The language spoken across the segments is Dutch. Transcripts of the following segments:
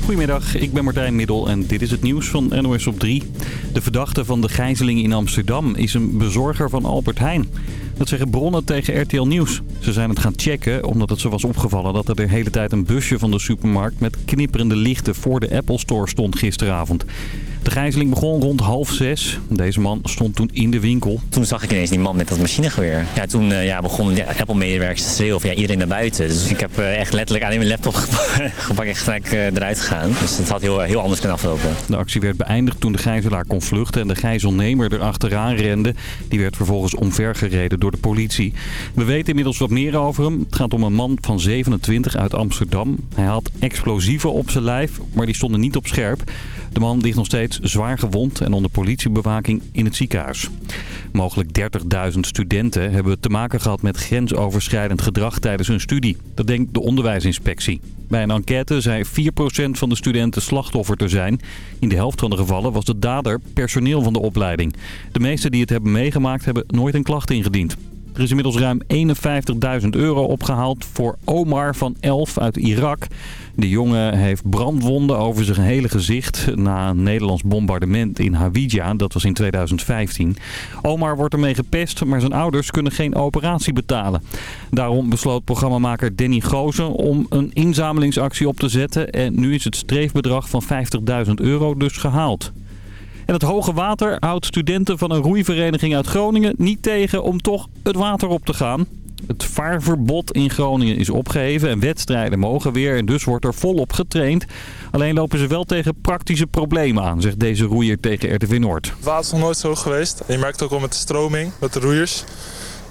Goedemiddag, ik ben Martijn Middel en dit is het nieuws van NOS op 3. De verdachte van de gijzeling in Amsterdam is een bezorger van Albert Heijn. Dat zeggen bronnen tegen RTL Nieuws. Ze zijn het gaan checken omdat het ze was opgevallen dat er de hele tijd een busje van de supermarkt met knipperende lichten voor de Apple Store stond gisteravond. De gijzeling begon rond half zes. Deze man stond toen in de winkel. Toen zag ik ineens die man met dat machinegeweer. Ja, toen uh, ja, begonnen de Apple-medewerkers te schreeuwen van ja, iedereen naar buiten. Dus ik heb uh, echt letterlijk alleen mijn laptop gepakt en gelijk uh, eruit gegaan. Dus het had heel, heel anders kunnen aflopen. De actie werd beëindigd toen de gijzelaar kon vluchten en de gijzelnemer erachteraan rende. Die werd vervolgens omvergereden door de politie. We weten inmiddels wat meer over hem. Het gaat om een man van 27 uit Amsterdam. Hij had explosieven op zijn lijf, maar die stonden niet op scherp. De man ligt nog steeds zwaar gewond en onder politiebewaking in het ziekenhuis. Mogelijk 30.000 studenten hebben te maken gehad met grensoverschrijdend gedrag tijdens hun studie. Dat denkt de onderwijsinspectie. Bij een enquête zei 4% van de studenten slachtoffer te zijn. In de helft van de gevallen was de dader personeel van de opleiding. De meesten die het hebben meegemaakt hebben nooit een klacht ingediend. Er is inmiddels ruim 51.000 euro opgehaald voor Omar van 11 uit Irak. De jongen heeft brandwonden over zijn hele gezicht na een Nederlands bombardement in Hawija. Dat was in 2015. Omar wordt ermee gepest, maar zijn ouders kunnen geen operatie betalen. Daarom besloot programmamaker Danny Gozen om een inzamelingsactie op te zetten. En nu is het streefbedrag van 50.000 euro dus gehaald. En het hoge water houdt studenten van een roeivereniging uit Groningen niet tegen om toch het water op te gaan. Het vaarverbod in Groningen is opgeheven en wedstrijden mogen weer en dus wordt er volop getraind. Alleen lopen ze wel tegen praktische problemen aan, zegt deze roeier tegen RTV Noord. Het water is nog nooit zo hoog geweest. En je merkt ook wel met de stroming, met de roeiers.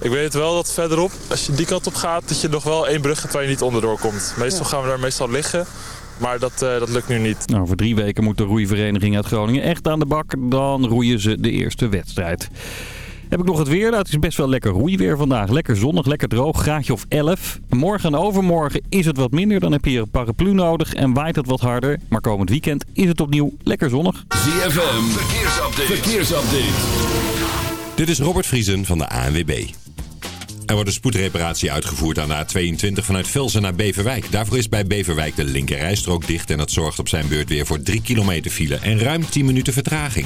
Ik weet wel dat verderop, als je die kant op gaat, dat je nog wel één brug hebt waar je niet onderdoor komt. Meestal gaan we daar meestal liggen. Maar dat, uh, dat lukt nu niet. Nou, over drie weken moet de roeivereniging uit Groningen echt aan de bak. Dan roeien ze de eerste wedstrijd. Heb ik nog het weer? Nou, het is best wel lekker roeiweer vandaag. Lekker zonnig, lekker droog, graadje of 11. Morgen en overmorgen is het wat minder. Dan heb je een paraplu nodig en waait het wat harder. Maar komend weekend is het opnieuw lekker zonnig. ZFM, verkeersupdate. verkeersupdate. Dit is Robert Vriesen van de ANWB. Er wordt een spoedreparatie uitgevoerd aan de A22 vanuit Velsen naar Beverwijk. Daarvoor is bij Beverwijk de linkerrijstrook dicht en dat zorgt op zijn beurt weer voor 3 kilometer file en ruim 10 minuten vertraging.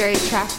very traffic.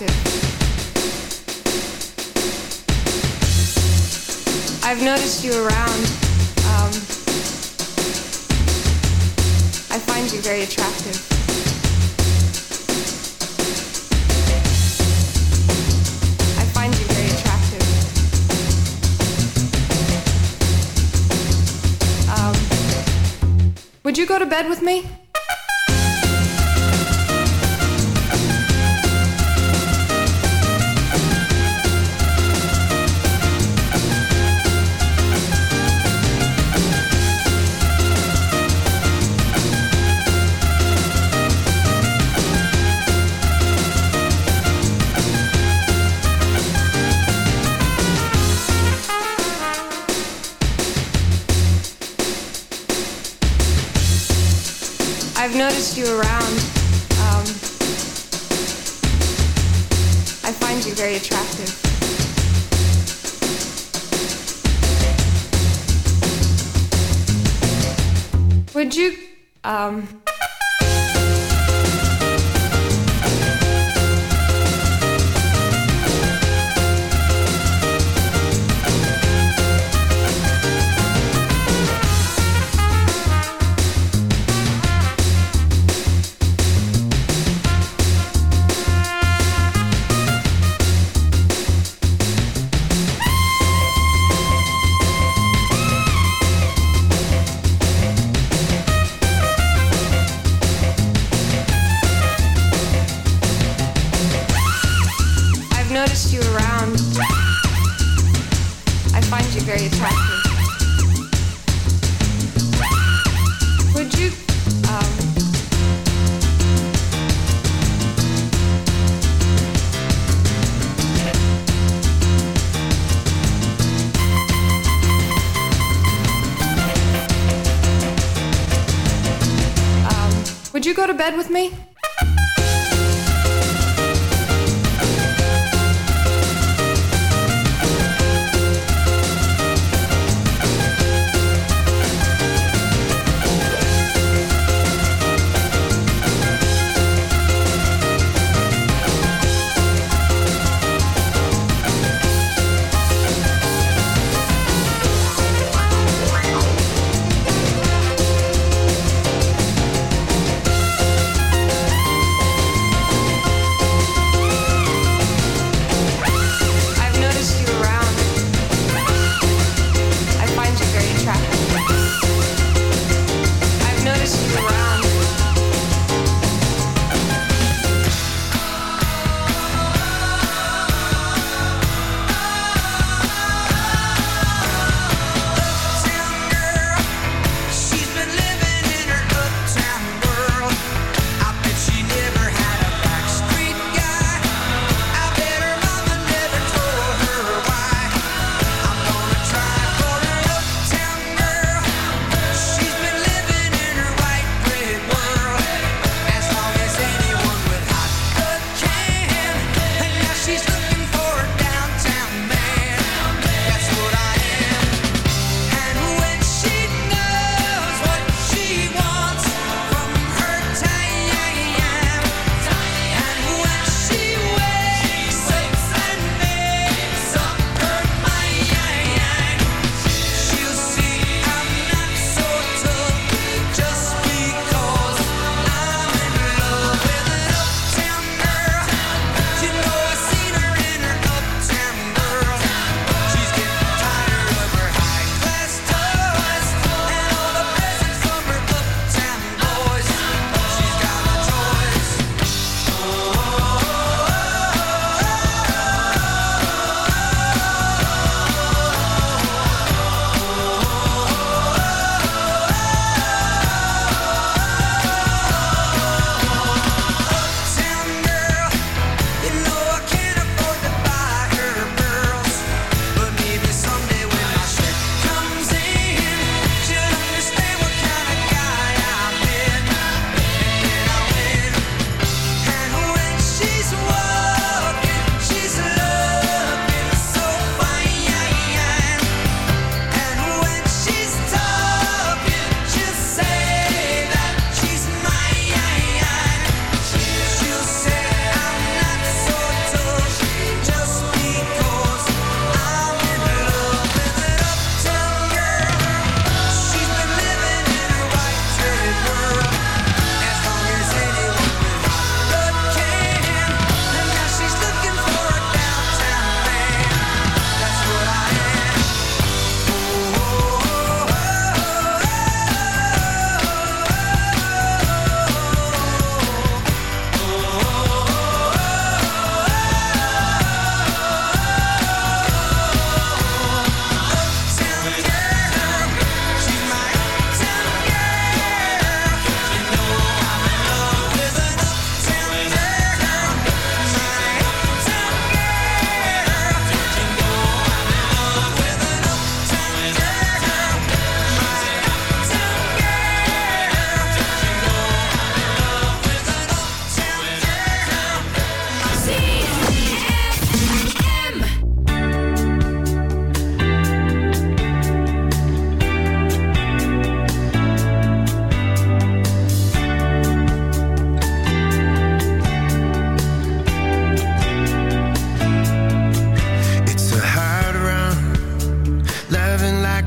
Um, bed with me?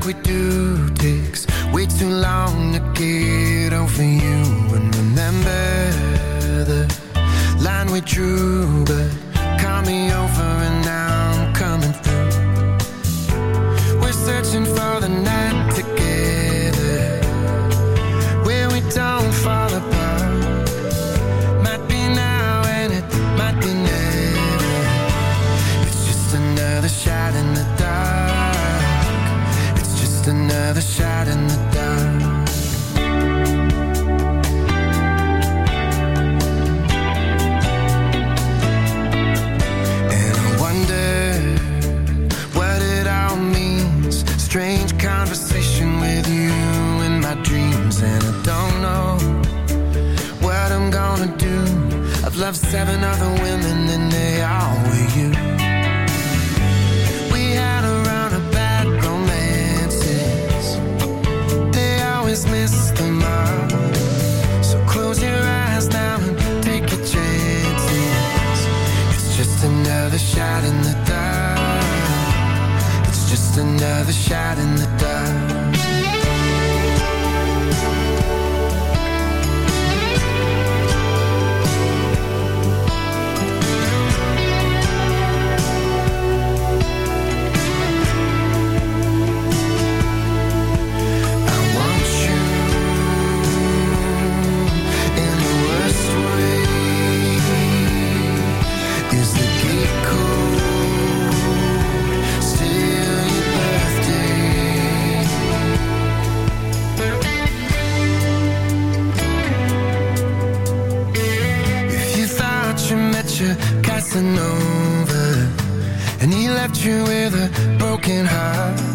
we do over. And he left you with a broken heart.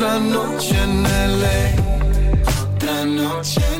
Tranne c'è lei, tranne c'è lei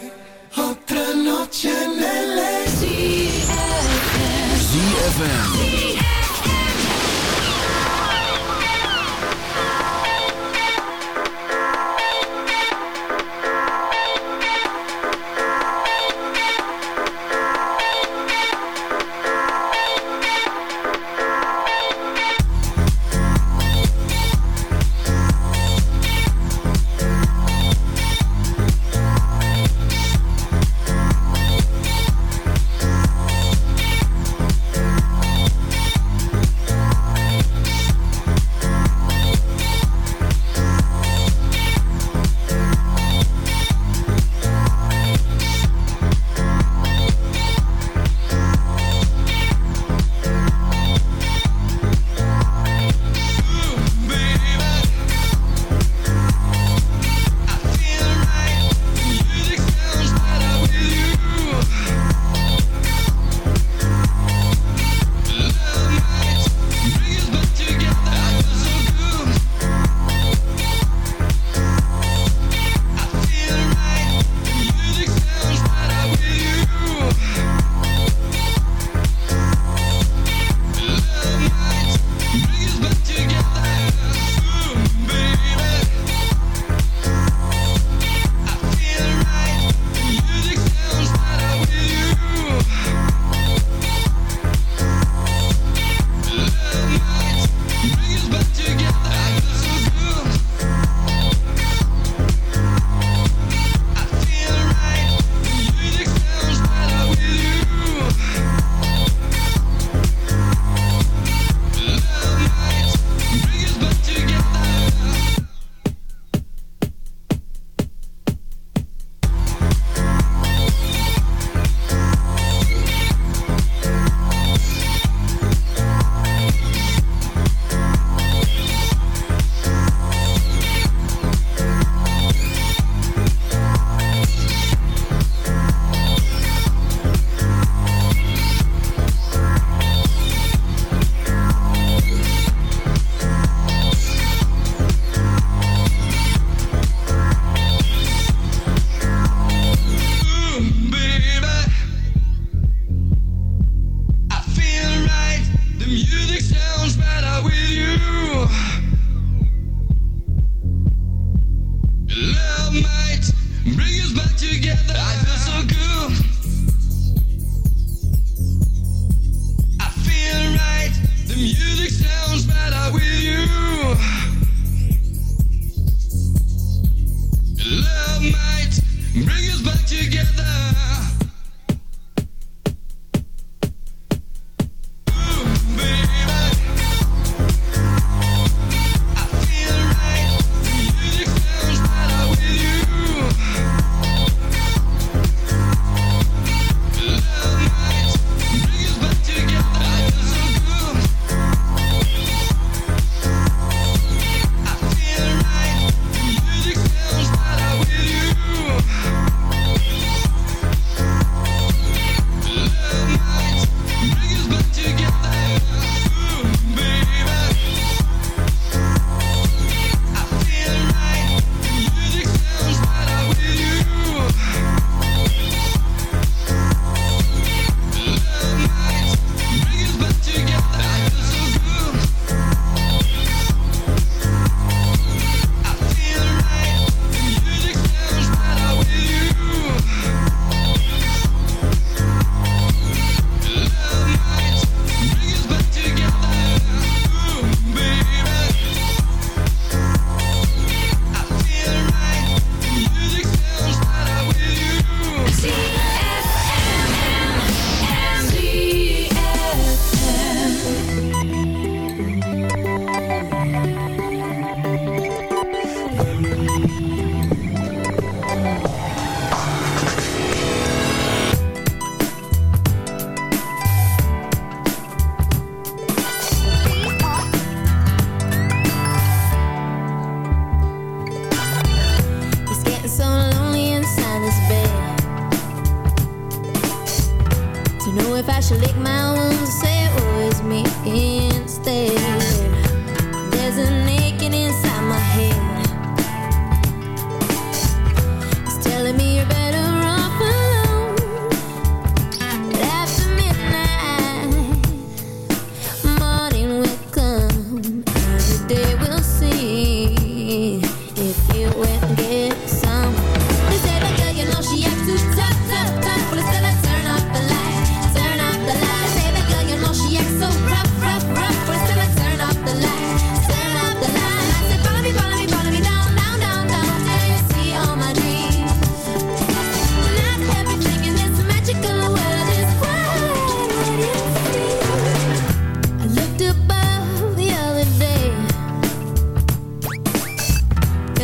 ZFM.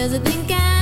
Does it think I'm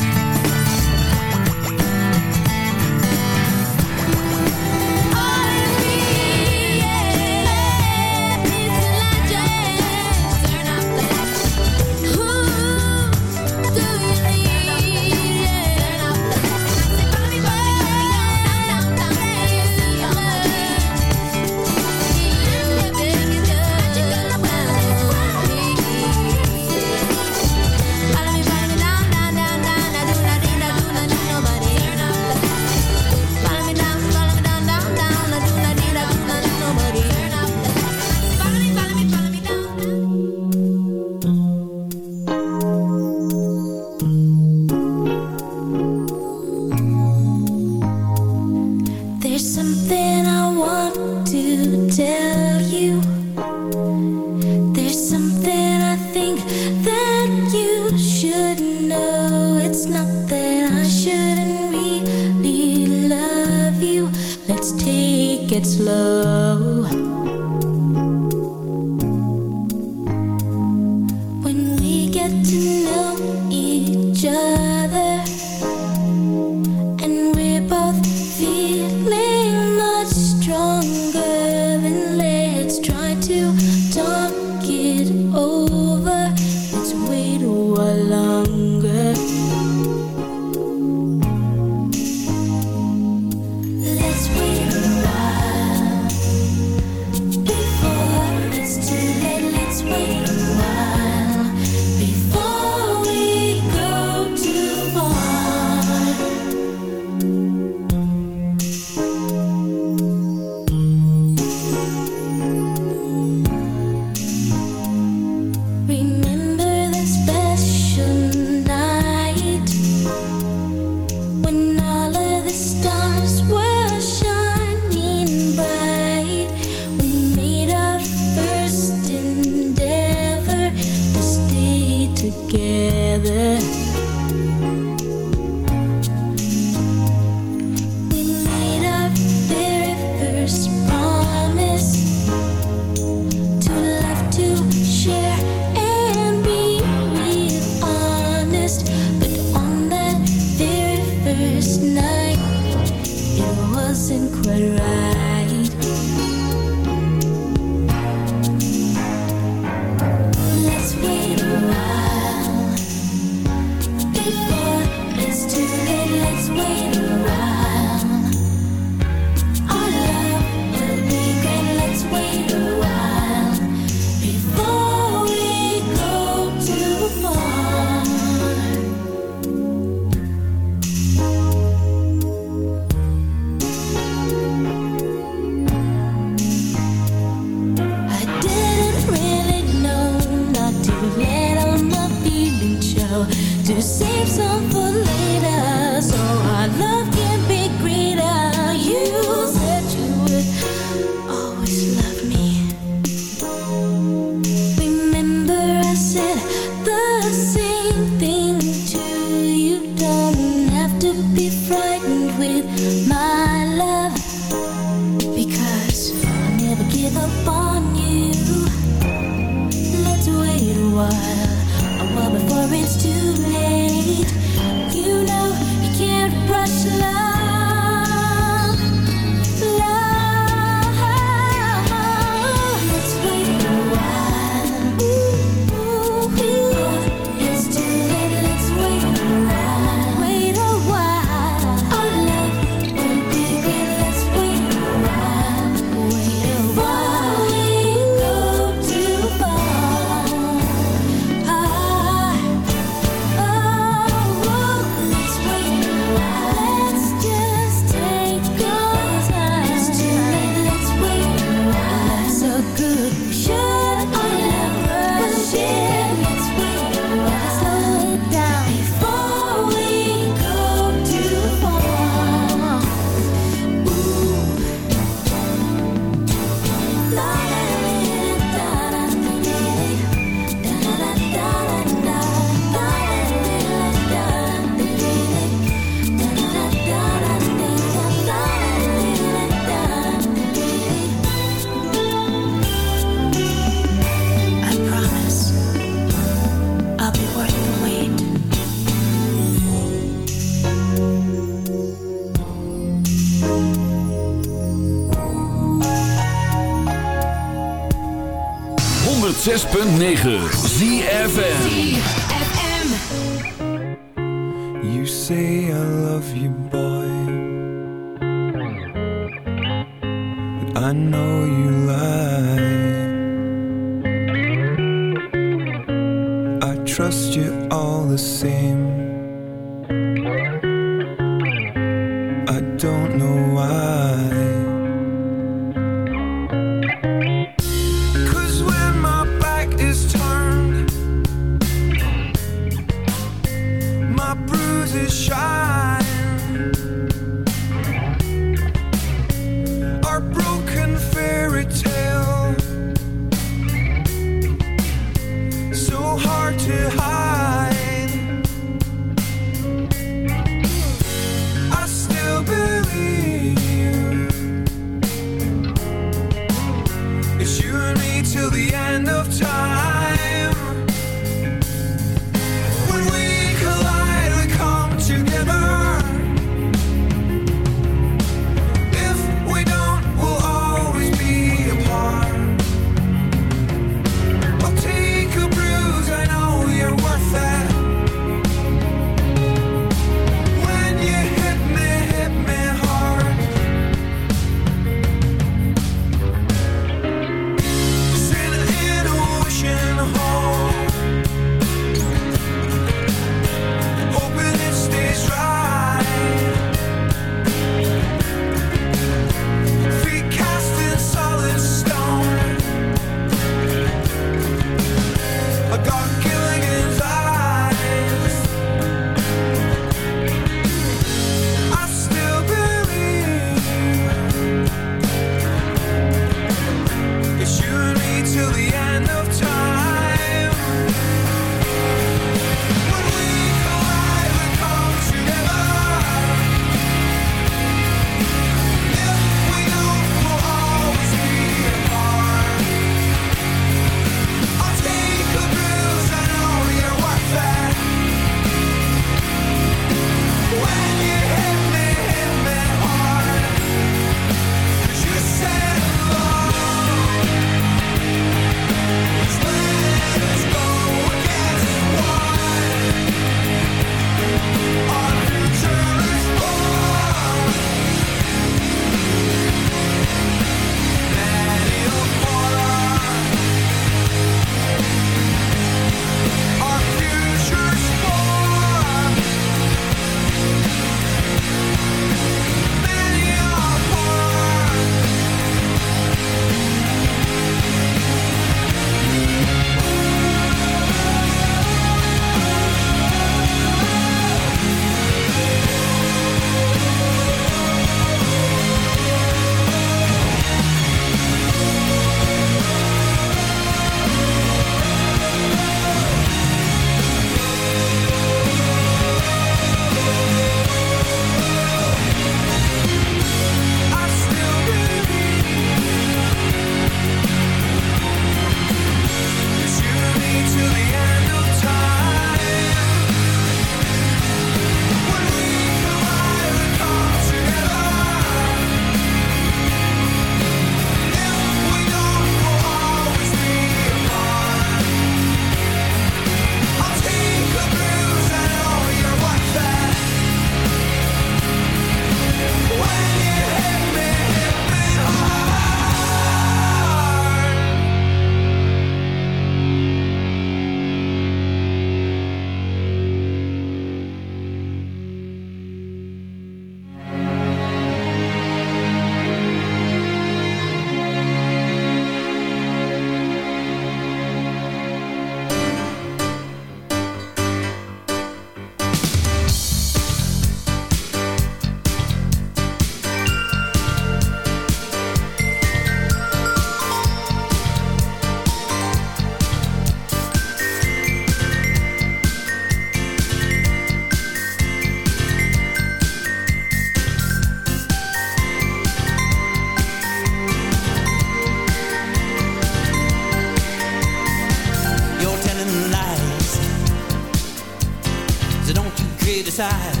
criticized.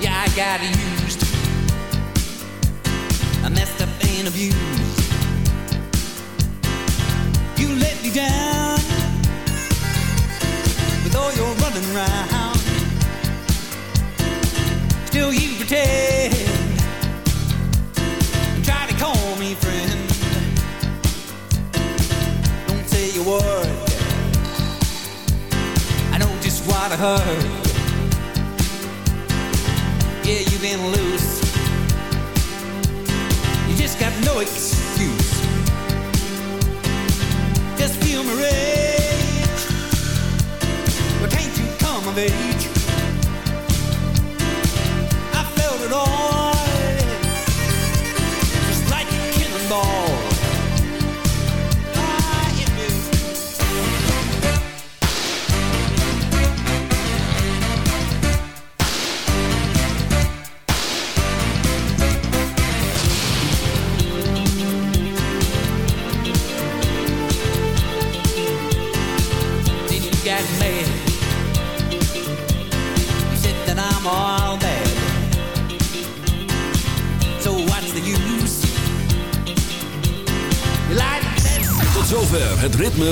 Yeah, I got used. I messed up and abused.